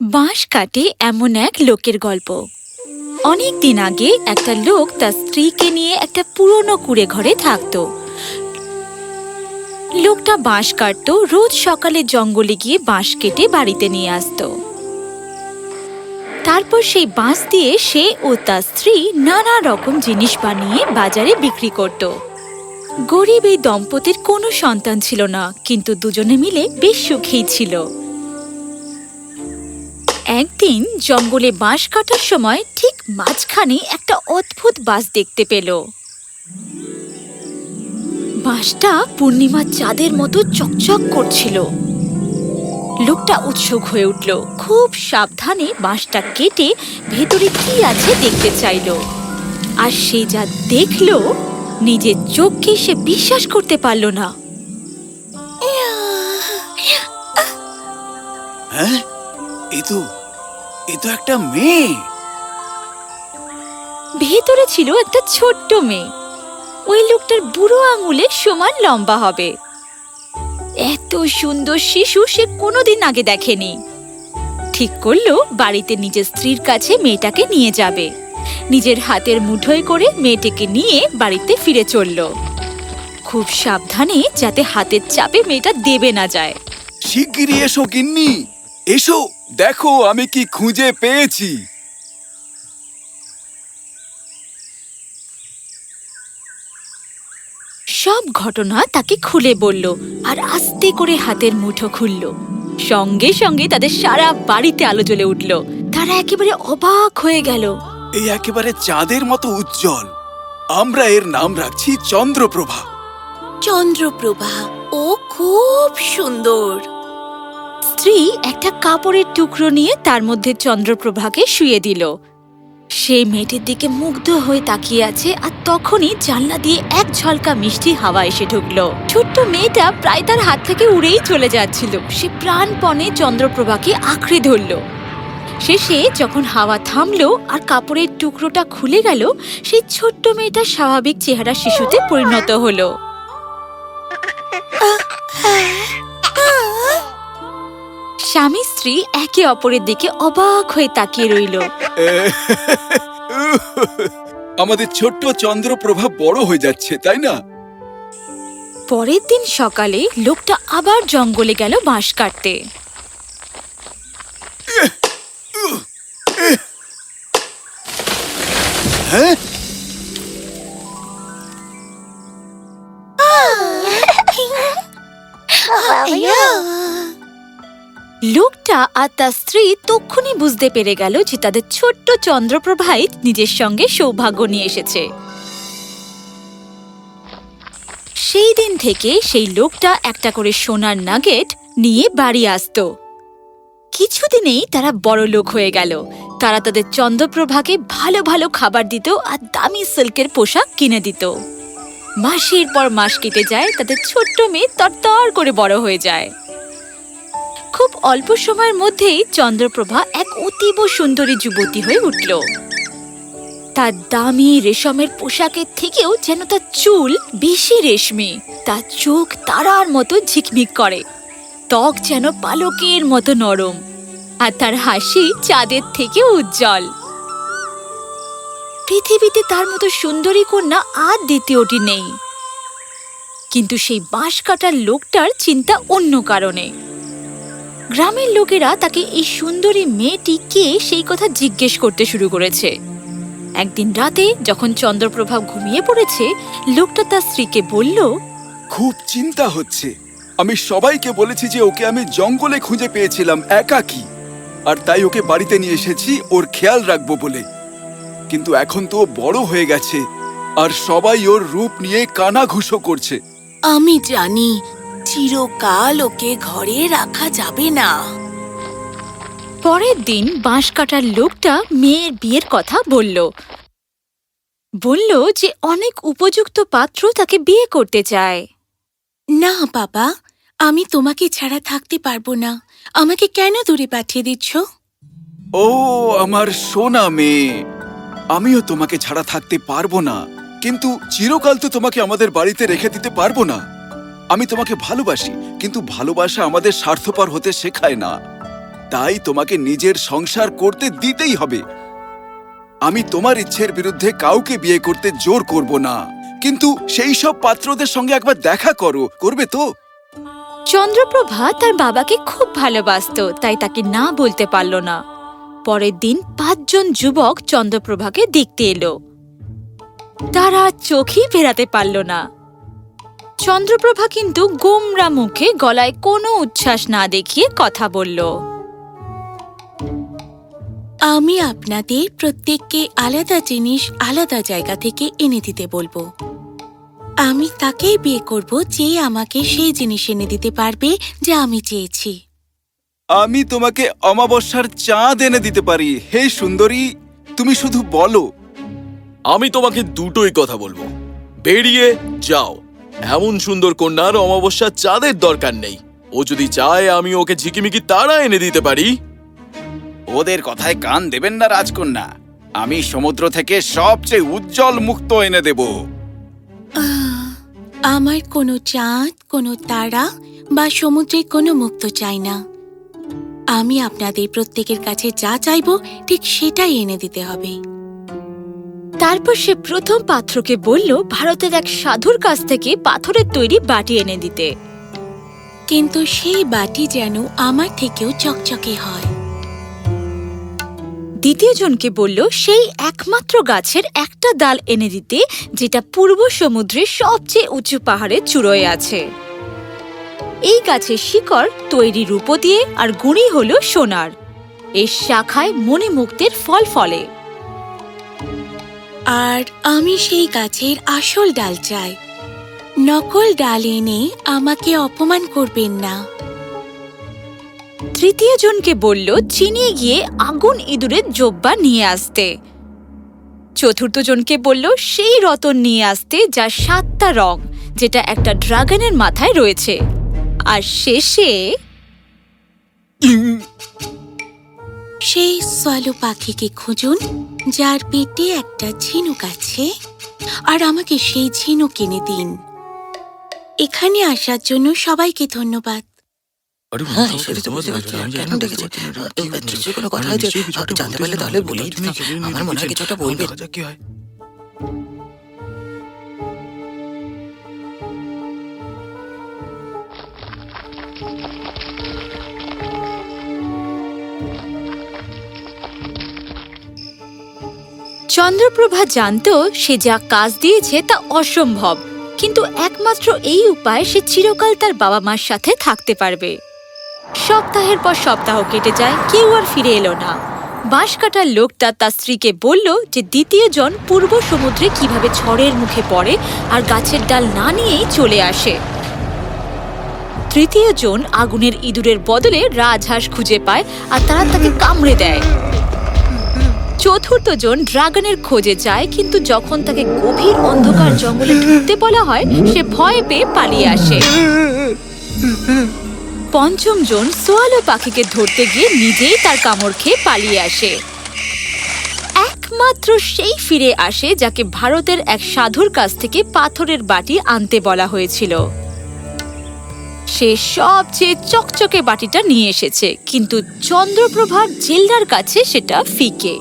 বাঁশ কাটে এমন এক লোকের গল্প। অনেক দিন আগে একটা লোক তার স্ত্রীকে নিয়ে একটা পুরনো কুড়ে ঘরে থাকতো। লোকটা বাঁশ কাটতো, রোজ সকালে জঙ্গলে গিয়ে বাঁশ কেটে বাড়িতে নিয়ে আসতো। তারপর সেই বাঁশ দিয়ে সে ও তার স্ত্রী নানা রকম জিনিস বানিয়ে বাজারে বিক্রি করত। গরিব এই দম্পতির কোনো সন্তান ছিল না, কিন্তু দুজনে মিলে বেশ সুখেই ছিল। একদিন জঙ্গলে বাঁশ কাটার সময় ঠিক মাঝখানে একটা অদ্ভুত বাঁশ দেখতে পেল। বাঁশটা পূর্ণিমার চাঁদের মতো চকচক করছিল। লোকটা উৎসুক হয়ে উঠল, খুব সাবধানে বাঁশটা কেটে ভেতরে কি আছে দেখতে চাইল। আর সে যা দেখল নিজের চোখকে সে বিশ্বাস করতে পারল না। হ্যাঁ? এ তো এ তো একটা মেয়ে। ভেতরে ছিল একটা ছোট্ট মেয়ে। ওই লোকটার বুড়ো আঙুলের সমান লম্বা হবে। এত সুন্দর শিশু সে কোনোদিন আগে দেখেনি। ঠিক করল বাড়িতে নিজের স্ত্রীর কাছে মেয়েটাকে নিয়ে যাবে। নিজের হাতের মুঠোয় করে মেয়েটাকে নিয়ে বাড়িতে ফিরে চলল। খুব সাবধানে যাতে হাতের চাপে মেয়েটা দেবে না যায়। শিগগিরই এসো গিন্নি। এসো দেখো আমি কি খুঁজে পেয়েছি। সব ঘটনা তাকে খুলে বলল আর আস্তে করে হাতের মুঠো খুলল। সঙ্গে সঙ্গে তাদের সারা বাড়িতে আলো জ্বলে উঠল। তারা একেবারে অবাক হয়ে গেল। এই একেবারে চাঁদের মতো উজ্জ্বল। আমরা এর নাম রাখছি চন্দ্রপ্রভা। চন্দ্রপ্রভা, ও খুব সুন্দর। স্ত্রী একটা কাপড়ের টুকরো নিয়ে তার মধ্যে চন্দ্রপ্রভাকে শুয়ে দিল। সেই মেয়েটির দিকে মুগ্ধ হয়ে তাকিয়ে আছে আর তখনই জানলা দিয়ে এক ঝলকা মিষ্টি হাওয়া এসে ঢুকলো। ছোট্ট মেয়েটা প্রায় তার হাত থেকে উড়েই চলে যাচ্ছিল। সে প্রাণপণে চন্দ্রপ্রভাকে আঁকড়ে ধরল। শেষে যখন হাওয়া থামলো আর কাপড়ের টুকরোটা খুলে গেল সেই ছোট্ট মেয়েটা স্বাভাবিক চেহারা শিশুতে পরিণত হলো। স্বামী স্ত্রী একে অপরের দিকে অবাক হয়ে তাকিয়ে রইল। আমাদের ছোট্ট চন্দ্রপ্রভা বড় হয়ে যাচ্ছে তাই না? পরের দিন সকালে লোকটা আবার জঙ্গলে গেল বাঁশ কাটতে। হ্যাঁ লোকটা আর তার স্ত্রী তক্ষুনি বুঝতে পেরে গেল যে তাদের ছোট্ট চন্দ্রপ্রভাই নিজের সঙ্গে সৌভাগ্য নিয়ে এসেছে। সেই দিন থেকে সেই লোকটা একটা করে সোনার নাগেট নিয়ে বাড়ি আসতো। কিছুদিনেই তারা বড় লোক হয়ে গেল। তারা তাদের চন্দ্রপ্রভাকে ভালো ভালো খাবার দিত আর দামি সিল্কের পোশাক কিনে দিত। মাসের পর মাস কেটে যায়, তাদের ছোট্ট মেয়ে তরতর করে বড় হয়ে যায়। খুব অল্প সময়ের মধ্যেই চন্দ্রপ্রভা এক অতীব সুন্দরী যুবতী হয়ে উঠল। তার দামি রেশমের পোশাকের থেকেও যেন তার চুল বেশি রেশমি, তার চোখ তারার মতো ঝিকমিক করে। ত্বক যেন পালকের মতো নরম, আর তার হাসি চাঁদের থেকে উজ্জ্বল। পৃথিবীতে তার মতো সুন্দরী কন্যা আর দ্বিতীয়টি নেই। কিন্তু সেই বাঁশ কাটার লোকটার চিন্তা অন্য কারণে। গ্রামের লোকেরা তাকে এই সুন্দরী মেয়েটি কে সেই কথা জিজ্ঞেস করতে শুরু করেছে। একদিন রাতে যখন চন্দ্রপ্রভা ঘুমিয়ে পড়েছে, লোকটা তার স্ত্রীকে বলল, খুব চিন্তা হচ্ছে। আমি সবাইকে বলেছি যে ওকে আমি জঙ্গলে খুঁজে পেয়েছিলাম একাকী। আর তাই ওকে বাড়িতে নিয়ে এসেছি ওর খেয়াল রাখব বলে। কিন্তু এখন তো ও বড় হয়ে গেছে আর সবাই ওর রূপ নিয়ে কানা কানাঘুষো করছে। আমি জানি চিরকাল ওকে ঘরে রাখা যাবে না। পরের দিন বাঁশ কাটার লোকটা মেয়ের বিয়ের কথা বলল। বলল যে অনেক উপযুক্ত পাত্র তাকে বিয়ে করতে চায়। না বাবা আমি তোমাকে ছাড়া থাকতে পারব না। আমাকে কেন দূরে পাঠিয়ে দিচ্ছ? ও, আমার সোনা মেয়ে। আমিও তোমাকে ছাড়া থাকতে পারব না। কিন্তু চিরকাল তো তোমাকে আমাদের বাড়িতে রেখে দিতে পারব না। আমি তোমাকে ভালোবাসি, কিন্তু ভালোবাসা আমাদের স্বার্থপর হতে শেখায় না। তাই তোমাকে নিজের সংসার করতে দিতেই হবে। আমি তোমার ইচ্ছের বিরুদ্ধে কাউকে বিয়ে করতে জোর করব না। কিন্তু সেই সব পাত্রদের সঙ্গে একবার দেখা করো, করবে তো? চন্দ্রপ্রভা তার বাবাকে খুব ভালোবাসতো, তাই তাকে না বলতে পারল না। পরের দিন পাঁচজন যুবক চন্দ্রপ্রভাকে দেখতে এলো। তারা চোখই ফেরাতে পারল না। চন্দ্রপ্রভা কিন্তু গোমরা মুখে গলায় কোনো উচ্ছ্বাস না দেখিয়ে কথা বলল, আমি আপনাদের প্রত্যেককে আলাদা জিনিস আলাদা জায়গা থেকে এনে দিতে বলব। আমি তাকেই বিয়ে করব যে আমাকে সেই জিনিস এনে দিতে পারবে যা আমি চেয়েছি। আমি তোমাকে অমাবস্যার চাঁদ এনে দিতে পারি। হে সুন্দরী তুমি শুধু বলো। আমি তোমাকে দুটোই কথা বলব। বেরিয়ে যাও। এমন সুন্দর কন্যার অমাবস্যার চাঁদের দরকার নেই। ও যদি চায় আমি ওকে ঝিকিমিকি তারা এনে দিতে পারি। ওদের কথায় কান দেবেন না রাজকন্যা। আমি সমুদ্র থেকে সবচেয়ে উজ্জ্বল মুক্ত এনে দেব। আমার কোনো চাঁদ কোনো তারা বা সমুদ্রে কোনো মুক্ত চাই না। আমি আপনাদের প্রত্যেকের কাছে যা চাইব ঠিক সেটাই এনে দিতে হবে। তারপর সে প্রথম পাত্রকে বলল ভারতের এক সাধুর কাছ থেকে পাথরের তৈরি বাটি এনে দিতে। কিন্তু সেই বাটি যেন আমার থেকেও চকচকে হয়। দ্বিতীয় জনকে বলল, সেই একমাত্র গাছের একটা ডাল এনে দিতে, যেটা পূর্ব সমুদ্রের সবচেয়ে উঁচু পাহাড়ের চূড়োয় আছে। এই গাছের শিকড় তৈরি রূপো দিয়ে আর গুঁড়ি হল সোনার। এর শাখায় মণিমুক্তের ফল ফলে। আর আমি সেই গাছের আসল ডাল চাই। নকল ডাল এনে আমাকে অপমান করবেন না। তৃতীয় জনকে বলল চিনিয়ে গিয়ে আগুন ইঁদুরের জব্বা নিয়ে আসতে। চতুর্থ জনকে বলল, সেই রতন নিয়ে আসতে যার সাতটা রং, যেটা একটা ড্রাগনের মাথায় রয়েছে। আর শেষে সেই সোয়ালো পাখিকে খুঁজুন, যার পেটে একটা ঝিনুক আছে, আর আমাকে সেই ঝিনুক কিনে দিন। এখানে আসার জন্য সবাইকে ধন্যবাদ। হ্যাঁ সেটা তো বুঝতে পারছি কেন ডেকেছে নিশ্চয়ই কোনো কথা হয়েছে জানতে পারলে তাহলে বলেই দিতাম আমার মনে হয় কিছু একটা বলবে কি হয়? চন্দ্রপ্রভা জানত সে যা কাজ দিয়েছে তা অসম্ভব কিন্তু একমাত্র এই উপায় সে চিরকাল তার বাবা মার সাথে থাকতে পারবে। সপ্তাহের পর সপ্তাহ কেটে যায়, কেউ আর ফিরে এলো না। বাঁশ কাটার লোকটা তার স্ত্রীকে বলল যে দ্বিতীয় জন পূর্ব সমুদ্রে কীভাবে ঝড়ের মুখে পড়ে আর গাছের ডাল না নিয়েই চলে আসে। তৃতীয় জন আগুনের ইঁদুরের বদলে রাজহাঁস খুঁজে পায় আর তারা তাকে কামড়ে দেয়। চতুর্থ জন ড্রাগনের খোঁজে যায়, কিন্তু যখন তাকে গভীর অন্ধকার জঙ্গলে ঢুকতে বলা হয়, সে ভয় পেয়ে পালিয়ে আসে। পঞ্চম জন সোয়ালো পাখিকে ধরতে গিয়ে নিজেই তার কামড় খেয়ে পালিয়ে আসে। একমাত্র সেই ফিরে আসে যাকে ভারতের এক সাধুর কাছ থেকে পাথরের বাটি আনতে বলা হয়েছিল। সে সবচেয়ে চকচকে বাটিটা নিয়ে এসেছে, কিন্তু চন্দ্রপ্রভার জেলদার কাছে সেটা ফিকে।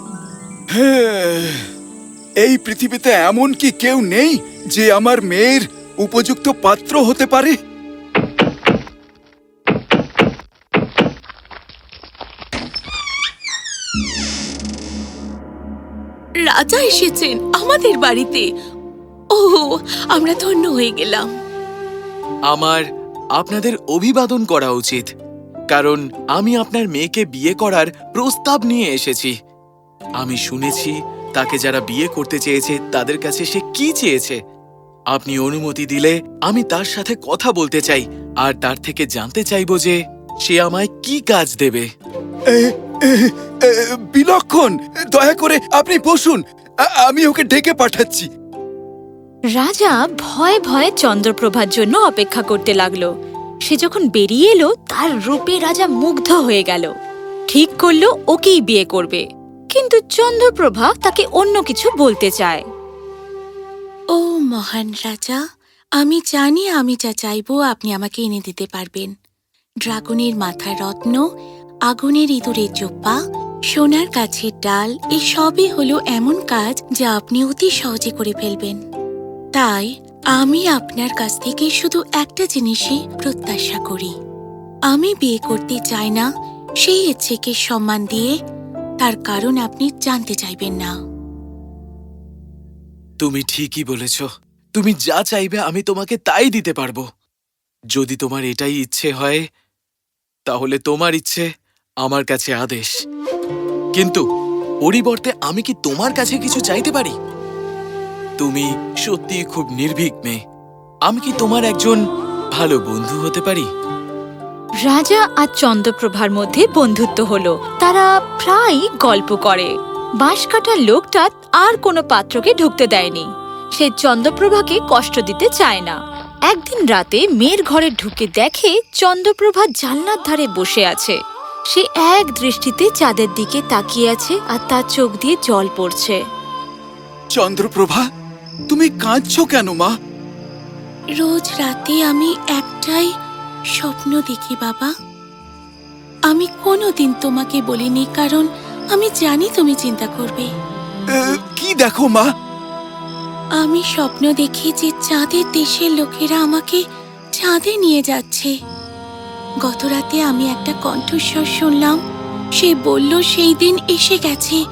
এই পৃথিবীতে এমন কি কেউ নেই যে আমার মেয়ের উপযুক্ত পাত্র হতে পারে? রাজা এসেছেন আমাদের বাড়িতে। ও আমরা ধন্য হয়ে গেলাম। আমার আপনাদের অভিবাদন করা উচিত কারণ আমি আপনার মেয়েকে বিয়ে করার প্রস্তাব নিয়ে এসেছি। আমি শুনেছি তাকে যারা বিয়ে করতে চেয়েছে তাদের কাছে সে কি চেয়েছে। আপনি অনুমতি দিলে আমি তার সাথে কথা বলতে চাই আর তার থেকে জানতে চাইব যে সে আমায় কি কাজ দেবে। বিলক্ষণ। দয়া করে আপনি বসুন। আমি ওকে ডেকে পাঠাচ্ছি। রাজা ভয়ে ভয়ে চন্দ্রপ্রভার জন্য অপেক্ষা করতে লাগল। সে যখন বেরিয়ে এলো তার রূপে রাজা মুগ্ধ হয়ে গেল। ঠিক করল ওকেই বিয়ে করবে। কিন্তু চন্দ্রপ্রভা তাকে অন্য কিছু বলতে চায়। ও মহান রাজা আমি জানি আমি যা চাইব আপনি আমাকে এনে দিতে পারবেন। ড্রাগনের মাথার রত্ন আগুনের ইঁদুরের চোপ্পা সোনার গাছের ডাল, এই সবই হলো এমন কাজ যা আপনি অতি সহজে করে ফেলবেন। তাই আমি আপনার কাছ থেকে শুধু একটা জিনিসই প্রত্যাশা করি। আমি বিয়ে করতে চাই না, সেই ইচ্ছেকে সম্মান দিয়ে, তার কারণ আপনি জানতে চাইবেন না। তুমি ঠিকই বলেছ। তুমি যা চাইবে আমি তোমাকে তাই দিতে পারব। যদি তোমার এটাই ইচ্ছে হয়, তাহলে তোমার ইচ্ছে আমার কাছে আদেশ। কিন্তু পরিবর্তে আমি কি তোমার কাছে কিছু চাইতে পারি? তুমি সত্যি খুব নির্ভীক মেয়ে। আমি কি তোমার একজন ভালো বন্ধু হতে পারি? রাজা আর চন্দ্রপ্রভার মধ্যে বন্ধুত্ব হলো। তারা প্রায় গল্প করে। বাঁশ কাটার লোকটা আর কোনো পাত্রকে ঢুকতে দেয়নি। সে চন্দ্রপ্রভাকে কষ্ট দিতে চায় না। একদিন রাতে মেয়ের ঘরে ঢুকে দেখে চন্দ্রপ্রভা জানলার ধারে বসে আছে। সে এক দৃষ্টিতে চাঁদের দিকে তাকিয়ে আছে আর তার চোখ দিয়ে জল পড়ছে। চন্দ্রপ্রভা তুমি কাঁদছো কেন মা? রোজ রাতে আমি একটাই স্বপ্ন দেখি বাবা। আমি কোনোদিন তোমাকে বলিনি কারণ আমি জানি তুমি চিন্তা করবে। কি দেখো মা? আমি স্বপ্ন দেখি যে চাঁদের দেশের লোকেরা আমাকে চাঁদে নিয়ে যাচ্ছে। গত রাতে আমি একটা কণ্ঠস্বর শুনলাম। সে বলল, সেই দিন এসে গেছে।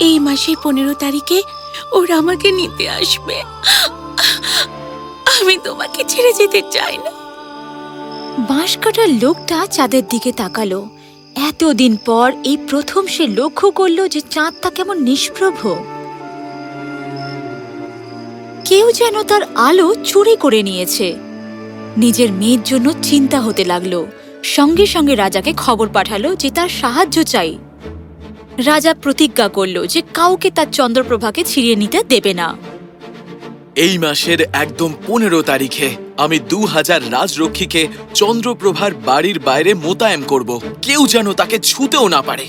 এই মাসের পনেরো তারিখে ওরা আমাকে নিতে আসবে। আমি তোমাকে ছেড়ে যেতে চাই না। বাঁশ কাটার লোকটা চাঁদের দিকে তাকালো। এতদিন পর এই প্রথম সে লক্ষ্য করল যে চাঁদটা কেমন নিষ্প্রভ। কেউ যেন তার আলো চুরি করে নিয়েছে। নিজের মেয়ের জন্য চিন্তা হতে লাগল। সঙ্গে সঙ্গে রাজাকে খবর পাঠালো যে তার সাহায্য চাই। রাজা প্রতিজ্ঞা করল যে কাউকে তার চন্দ্রপ্রভাকে ছিঁড়িয়ে নিতে দেবে না। এই মাসের একদম পনেরো তারিখে আমি দু হাজার রাজরক্ষীকে চন্দ্রপ্রভার বাড়ির বাইরে মোতায়েন করব। কেউ যেন তাকে ছুতেও না পারে।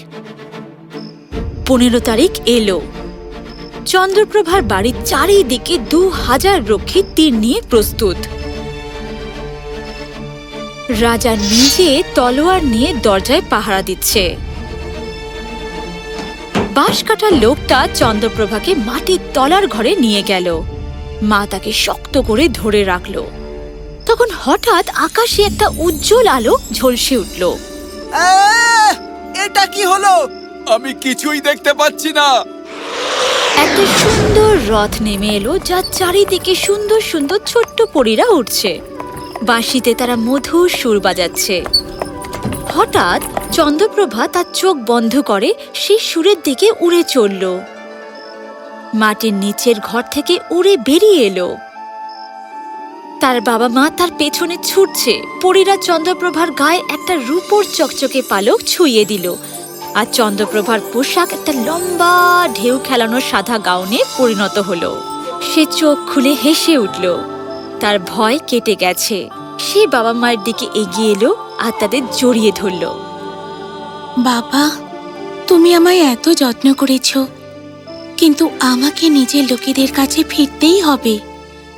পনেরো তারিখ এলো। চন্দ্রপ্রভার বাড়ির চারিদিকে দু হাজার রক্ষী তীর নিয়ে প্রস্তুত। রাজা নিজে তলোয়ার নিয়ে দরজায় পাহারা দিচ্ছে। বাঁশ কাটার লোকটা চন্দ্রপ্রভাকে মাটির তলার ঘরে নিয়ে গেল। মা তাকে শক্ত করে ধরে রাখল। তখন হঠাৎ আকাশে একটা উজ্জ্বল আলো ঝলসে উঠল। এটা কি হলো? আমি কিছুই দেখতে পাচ্ছি না। একটা সুন্দর রথ নেমে এলো যার চারিদিকে সুন্দর সুন্দর ছোট্ট পরীরা উঠছে বাঁশিতে তারা মধুর সুর বাজাচ্ছে। হঠাৎ চন্দ্রপ্রভা তার চোখ বন্ধ করে সেই সুরের দিকে উড়ে চলল। মাটির নিচের ঘর থেকে উড়ে বেরিয়ে এলো। তার বাবা মা তার পেছনে ছুটছে। পরীরা চন্দ্রপ্রভার গায়ে একটা রূপোর চকচকে পালক ছুঁয়ে দিল আর চন্দ্রপ্রভার পোশাক একটা লম্বা ঢেউ খেলানো সাদা গাউনে পরিণত হলো। সে চোখ খুলে হেসে উঠল। তার ভয় কেটে গেছে। সে বাবা মায়ের দিকে এগিয়ে এলো আর তাদের জড়িয়ে ধরল। বাবা তুমি আমায় এত যত্ন করেছ কিন্তু আমাকে নিজের লোকেদের কাছে ফিরতেই হবে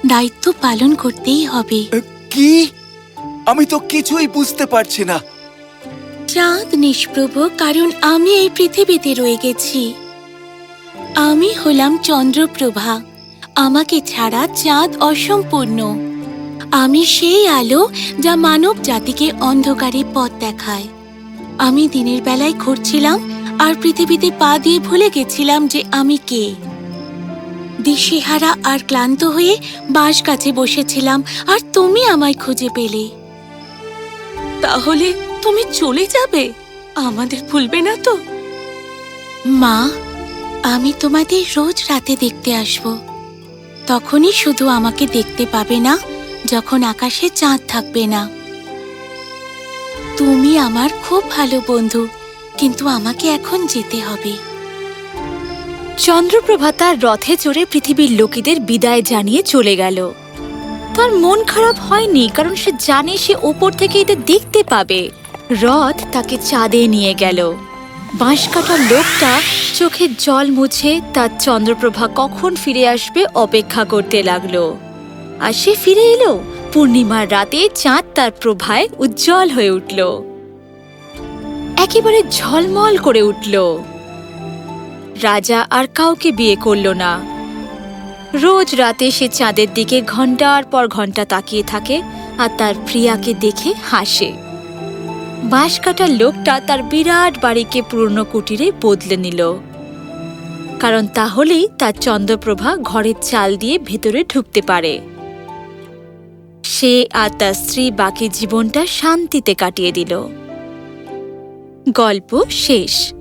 দায়িত্ব পালন করতেই হবে। কি? আমি তো কিছুই বুঝতে পারছি না। চাঁদ নিষ্প্রভ কারণ আমি এই পৃথিবীতে রয়ে গেছি। আমি হলাম চন্দ্রপ্রভা। আমাকে ছাড়া চাঁদ অসম্পূর্ণ। আমি সেই আলো যা মানব জাতিকে অন্ধকারে পথ দেখায়। আমি দিনের বেলায় ঘুরছিলাম আর পৃথিবীতে পা দিয়ে ভুলে গেছিলাম যে আমি কে। দিশেহারা আর ক্লান্ত হয়ে বাঁশ গাছে বসেছিলাম, আর তুমি আমায় খুঁজে পেলে। তাহলে তুমি চলে যাবে? আমাদের ভুলবে না তো? মা, আমি তোমাদের রোজ রাতে দেখতে আসব। তখনই শুধু আমাকে দেখতে পাবে না, যখন আকাশে চাঁদ থাকবে না। তুমি আমার খুব ভালো বন্ধু, কিন্তু আমাকে এখন যেতে হবে। চন্দ্রপ্রভা তার রথে চড়ে পৃথিবীর লোকেদের বিদায় জানিয়ে চলে গেল। তার মন খারাপ হয়নি, কারণ সে জানে সে ওপর থেকে এদের দেখতে পাবে। রথ তাকে চাঁদে নিয়ে গেল। বাঁশ কাটার লোকটা চোখে জল মুছে তার চন্দ্রপ্রভা কখন ফিরে আসবে অপেক্ষা করতে লাগল। আর সে ফিরে এলো, পূর্ণিমার রাতে চাঁদ তার প্রভায় উজ্জ্বল হয়ে উঠল। একেবারে ঝলমল করে উঠল। রাজা আর কাউকে বিয়ে করল না। রোজ রাতে সে চাঁদের দিকে ঘণ্টার পর ঘণ্টা তাকিয়ে থাকে আর তার প্রিয়াকে দেখে হাসে। বাঁশ কাটার লোকটা তার বিরাট বাড়িকে পুরনো কুটিরে বদলে নিল। কারণ তাহলেই তার চন্দ্রপ্রভা ঘরের চাল দিয়ে ভেতরে ঢুকতে পারে। সে আর তার স্ত্রী বাকি জীবনটা শান্তিতে কাটিয়ে দিল। গল্প শেষ।